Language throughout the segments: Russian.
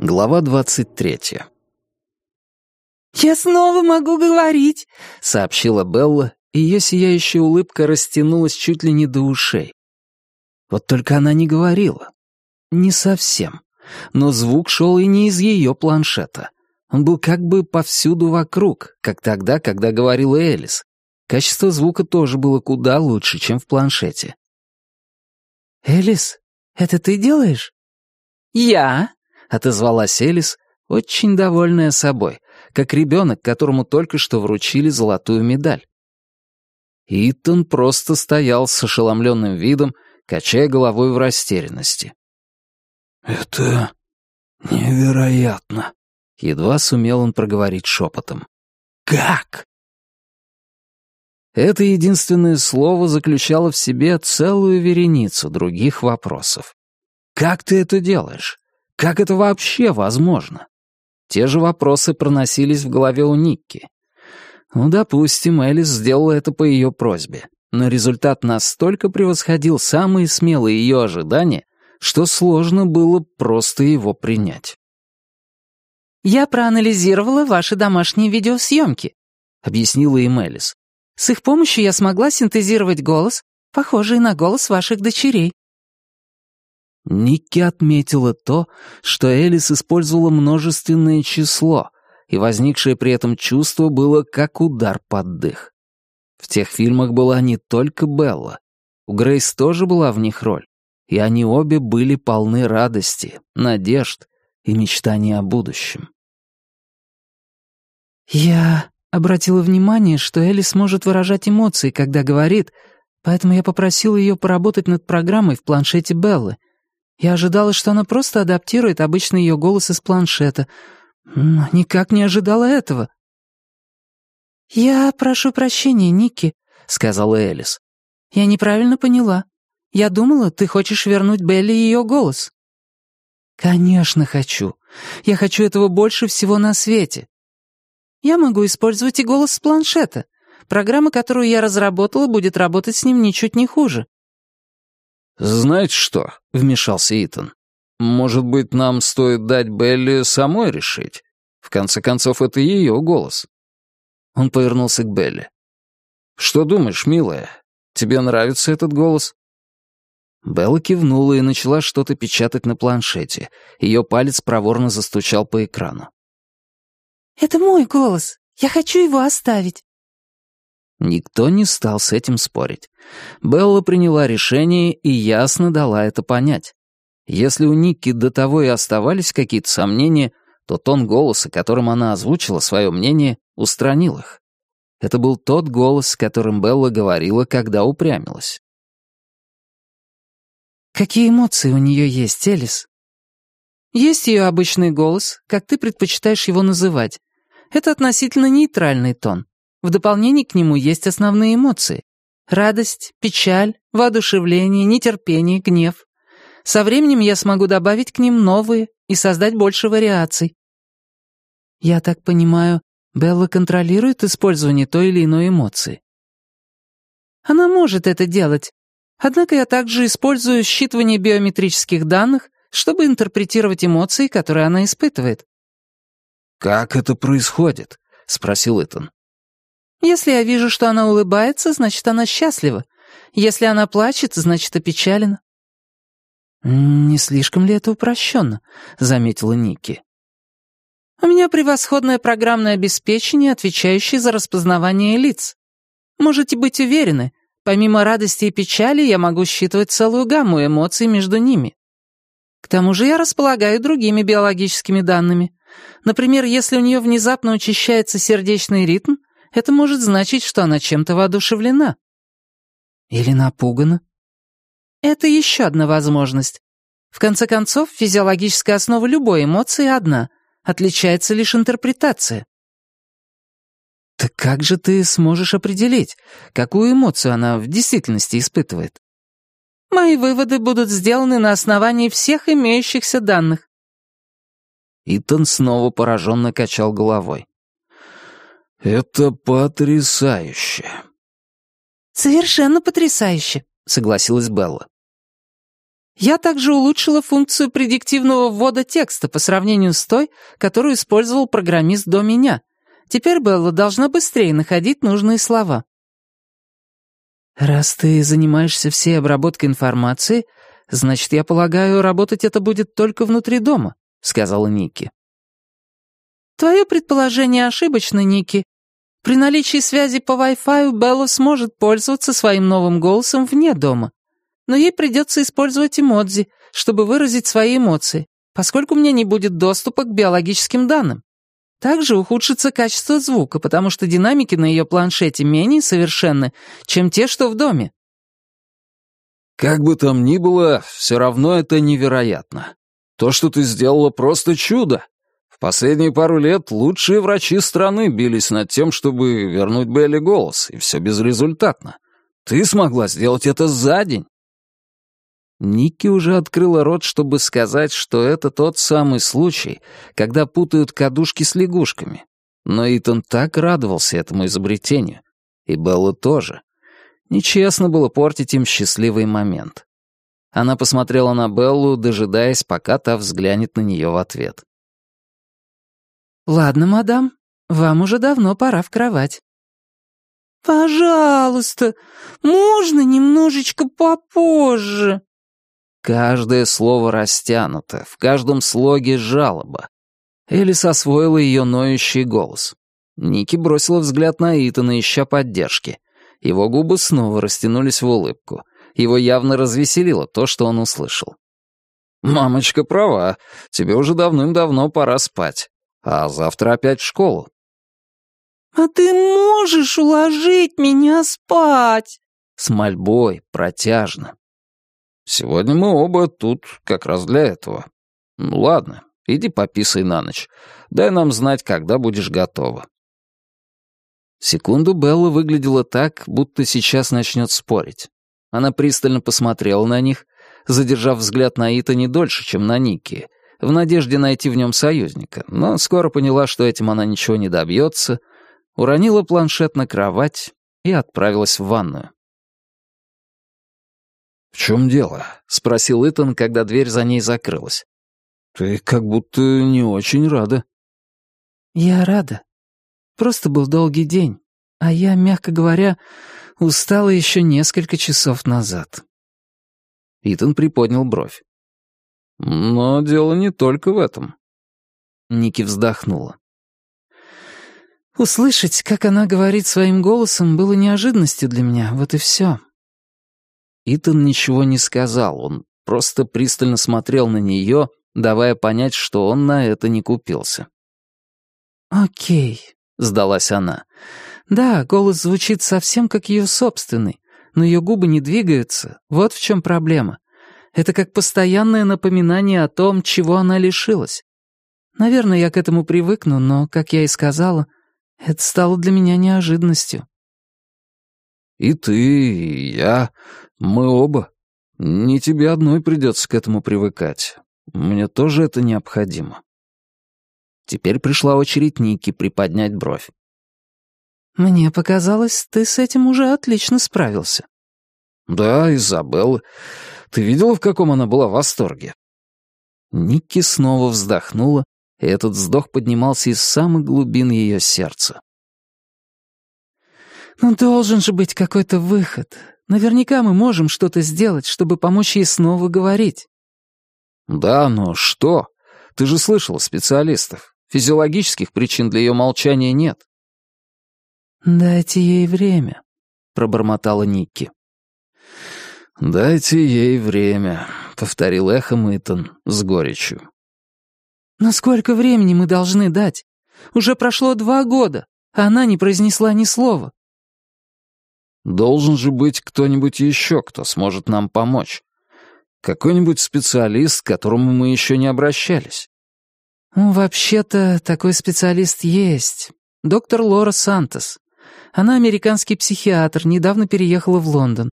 Глава двадцать третья. «Я снова могу говорить», — сообщила Белла, и ее сияющая улыбка растянулась чуть ли не до ушей. Вот только она не говорила. Не совсем. Но звук шел и не из ее планшета. Он был как бы повсюду вокруг, как тогда, когда говорила Элис. Качество звука тоже было куда лучше, чем в планшете. «Элис, это ты делаешь?» «Я», — отозвалась Элис, очень довольная собой, как ребенок, которому только что вручили золотую медаль. Итан просто стоял с ошеломленным видом, качая головой в растерянности. «Это невероятно», — едва сумел он проговорить шепотом. «Как?» Это единственное слово заключало в себе целую вереницу других вопросов. «Как ты это делаешь? Как это вообще возможно?» Те же вопросы проносились в голове у Никки. Ну, допустим, Элис сделала это по ее просьбе, но результат настолько превосходил самые смелые ее ожидания, что сложно было просто его принять. «Я проанализировала ваши домашние видеосъемки», — объяснила им Элис. «С их помощью я смогла синтезировать голос, похожий на голос ваших дочерей». Никки отметила то, что Элис использовала множественное число, и возникшее при этом чувство было как удар под дых. В тех фильмах была не только Белла. У Грейс тоже была в них роль, и они обе были полны радости, надежд и мечтаний о будущем. «Я обратила внимание, что Элис может выражать эмоции, когда говорит, поэтому я попросила ее поработать над программой в планшете Беллы. Я ожидала, что она просто адаптирует обычный ее голос из планшета, но никак не ожидала этого». «Я прошу прощения, Никки», — сказала Элис. «Я неправильно поняла. Я думала, ты хочешь вернуть Белли ее голос». «Конечно хочу. Я хочу этого больше всего на свете. Я могу использовать и голос с планшета. Программа, которую я разработала, будет работать с ним ничуть не хуже». «Знаете что?» — вмешался Итан. «Может быть, нам стоит дать Белли самой решить? В конце концов, это ее голос». Он повернулся к Белли. «Что думаешь, милая? Тебе нравится этот голос?» Белла кивнула и начала что-то печатать на планшете. Ее палец проворно застучал по экрану. «Это мой голос. Я хочу его оставить». Никто не стал с этим спорить. Белла приняла решение и ясно дала это понять. Если у Никки до того и оставались какие-то сомнения, то тон голоса, которым она озвучила свое мнение, устранил их. Это был тот голос, с которым Белла говорила, когда упрямилась. «Какие эмоции у нее есть, Элис?» «Есть ее обычный голос, как ты предпочитаешь его называть. Это относительно нейтральный тон. В дополнение к нему есть основные эмоции. Радость, печаль, воодушевление, нетерпение, гнев. Со временем я смогу добавить к ним новые и создать больше вариаций. Я так понимаю, Белла контролирует использование той или иной эмоции. Она может это делать. Однако я также использую считывание биометрических данных, чтобы интерпретировать эмоции, которые она испытывает. «Как это происходит?» — спросил Итан. «Если я вижу, что она улыбается, значит, она счастлива. Если она плачет, значит, опечалена». «Не слишком ли это упрощенно?» — заметила Ники. «У меня превосходное программное обеспечение, отвечающее за распознавание лиц. Можете быть уверены, помимо радости и печали я могу считывать целую гамму эмоций между ними. К тому же я располагаю другими биологическими данными. Например, если у нее внезапно учащается сердечный ритм, это может значить, что она чем-то воодушевлена. Или напугана. Это еще одна возможность. В конце концов, физиологическая основа любой эмоции одна, отличается лишь интерпретация. Так как же ты сможешь определить, какую эмоцию она в действительности испытывает? Мои выводы будут сделаны на основании всех имеющихся данных. Итан снова пораженно качал головой. «Это потрясающе!» «Совершенно потрясающе!» — согласилась Белла. Я также улучшила функцию предиктивного ввода текста по сравнению с той, которую использовал программист до меня. Теперь Белла должна быстрее находить нужные слова. «Раз ты занимаешься всей обработкой информации, значит, я полагаю, работать это будет только внутри дома», — сказала Ники. «Твое предположение ошибочно, Ники. При наличии связи по Wi-Fi Белла сможет пользоваться своим новым голосом вне дома но ей придется использовать эмодзи, чтобы выразить свои эмоции, поскольку мне не будет доступа к биологическим данным. Также ухудшится качество звука, потому что динамики на ее планшете менее совершенны, чем те, что в доме. Как бы там ни было, все равно это невероятно. То, что ты сделала, просто чудо. Последние пару лет лучшие врачи страны бились над тем, чтобы вернуть Белли голос, и все безрезультатно. Ты смогла сделать это за день. Ники уже открыла рот, чтобы сказать, что это тот самый случай, когда путают кадушки с лягушками. Но Итан так радовался этому изобретению. И Белла тоже. Нечестно было портить им счастливый момент. Она посмотрела на Беллу, дожидаясь, пока та взглянет на нее в ответ. «Ладно, мадам, вам уже давно пора в кровать». «Пожалуйста, можно немножечко попозже?» Каждое слово растянуто, в каждом слоге жалоба. Элис освоила ее ноющий голос. Ники бросила взгляд на Итана, ища поддержки. Его губы снова растянулись в улыбку. Его явно развеселило то, что он услышал. «Мамочка права, тебе уже давным-давно пора спать. А завтра опять в школу». «А ты можешь уложить меня спать?» С мольбой, протяжно. Сегодня мы оба тут как раз для этого. Ну ладно, иди пописай на ночь. Дай нам знать, когда будешь готова». Секунду Белла выглядела так, будто сейчас начнет спорить. Она пристально посмотрела на них, задержав взгляд на Ита не дольше, чем на Ники, в надежде найти в нем союзника, но скоро поняла, что этим она ничего не добьется, уронила планшет на кровать и отправилась в ванную. «В чем дело?» — спросил Итан, когда дверь за ней закрылась. «Ты как будто не очень рада». «Я рада. Просто был долгий день, а я, мягко говоря, устала еще несколько часов назад». Итан приподнял бровь. «Но дело не только в этом». Ники вздохнула. Услышать, как она говорит своим голосом, было неожиданностью для меня, вот и все. Итан ничего не сказал, он просто пристально смотрел на нее, давая понять, что он на это не купился. «Окей», — сдалась она. «Да, голос звучит совсем как ее собственный, но ее губы не двигаются, вот в чем проблема. Это как постоянное напоминание о том, чего она лишилась. Наверное, я к этому привыкну, но, как я и сказала, это стало для меня неожиданностью». «И ты, и я, мы оба. Не тебе одной придется к этому привыкать. Мне тоже это необходимо». Теперь пришла очередь Ники приподнять бровь. «Мне показалось, ты с этим уже отлично справился». «Да, Изабелла. Ты видела, в каком она была в восторге?» Ники снова вздохнула, и этот вздох поднимался из самых глубин ее сердца. «Ну, должен же быть какой-то выход. Наверняка мы можем что-то сделать, чтобы помочь ей снова говорить». «Да, но что? Ты же слышала специалистов. Физиологических причин для ее молчания нет». «Дайте ей время», — пробормотала Никки. «Дайте ей время», — повторил эхо Итан с горечью. «Но сколько времени мы должны дать? Уже прошло два года, а она не произнесла ни слова. Должен же быть кто-нибудь еще, кто сможет нам помочь. Какой-нибудь специалист, к которому мы еще не обращались. Вообще-то, такой специалист есть. Доктор Лора Сантос. Она американский психиатр, недавно переехала в Лондон.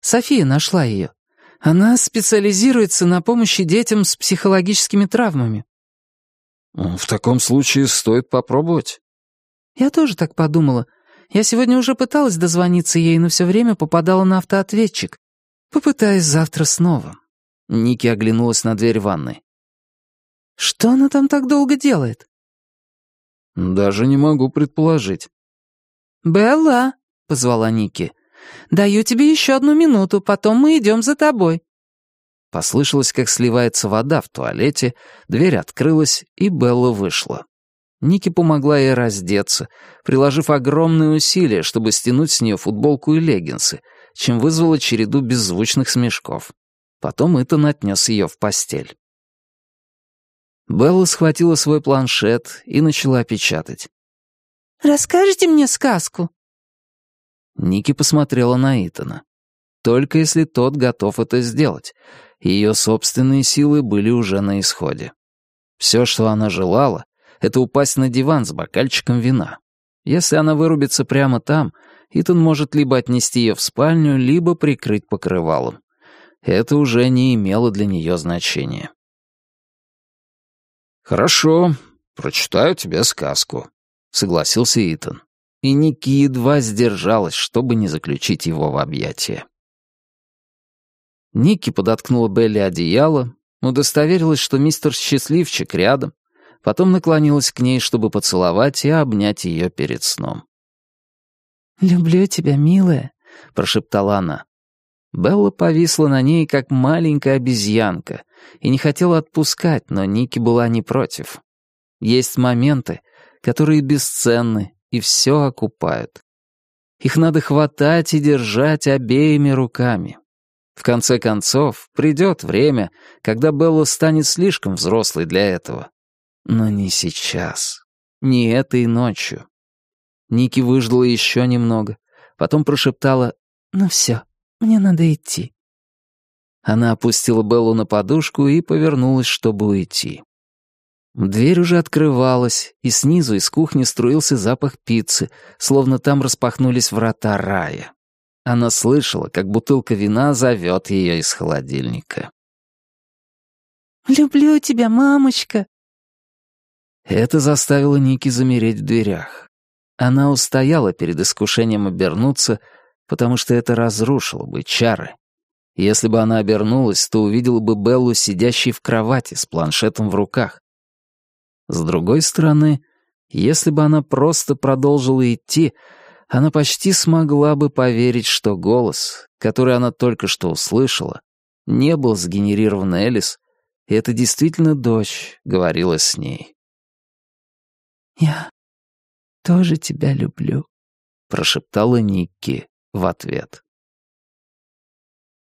София нашла ее. Она специализируется на помощи детям с психологическими травмами. В таком случае стоит попробовать. Я тоже так подумала, я сегодня уже пыталась дозвониться ей, но все время попадала на автоответчик. Попытаюсь завтра снова. Ники оглянулась на дверь ванной. «Что она там так долго делает?» «Даже не могу предположить». «Белла», — позвала Ники, — «даю тебе еще одну минуту, потом мы идем за тобой». Послышалось, как сливается вода в туалете, дверь открылась, и Белла вышла. Ники помогла ей раздеться, приложив огромные усилия, чтобы стянуть с нее футболку и леггинсы, чем вызвала череду беззвучных смешков. Потом Итан отнес ее в постель. Белла схватила свой планшет и начала печатать. «Расскажите мне сказку?» Ники посмотрела на Итана. Только если тот готов это сделать. Ее собственные силы были уже на исходе. Все, что она желала, это упасть на диван с бокальчиком вина. Если она вырубится прямо там, Итан может либо отнести ее в спальню, либо прикрыть покрывалом. Это уже не имело для нее значения. «Хорошо, прочитаю тебе сказку», — согласился Итан. И Ники едва сдержалась, чтобы не заключить его в объятия. Ники подоткнула Белли одеяло, удостоверилась, что мистер Счастливчик рядом, потом наклонилась к ней, чтобы поцеловать и обнять ее перед сном. «Люблю тебя, милая», — прошептала она. Белла повисла на ней, как маленькая обезьянка, и не хотела отпускать, но Ники была не против. Есть моменты, которые бесценны и все окупают. Их надо хватать и держать обеими руками. В конце концов, придет время, когда Белла станет слишком взрослой для этого. Но не сейчас. Не этой ночью. Ники выждала еще немного, потом прошептала «Ну все, мне надо идти». Она опустила Беллу на подушку и повернулась, чтобы уйти. Дверь уже открывалась, и снизу из кухни струился запах пиццы, словно там распахнулись врата рая. Она слышала, как бутылка вина зовет ее из холодильника. «Люблю тебя, мамочка», это заставило Ники замереть в дверях. Она устояла перед искушением обернуться, потому что это разрушило бы чары. Если бы она обернулась, то увидела бы Беллу, сидящей в кровати с планшетом в руках. С другой стороны, если бы она просто продолжила идти, она почти смогла бы поверить, что голос, который она только что услышала, не был сгенерирован Элис, и это действительно дочь говорила с ней. «Я тоже тебя люблю», — прошептала Никки в ответ.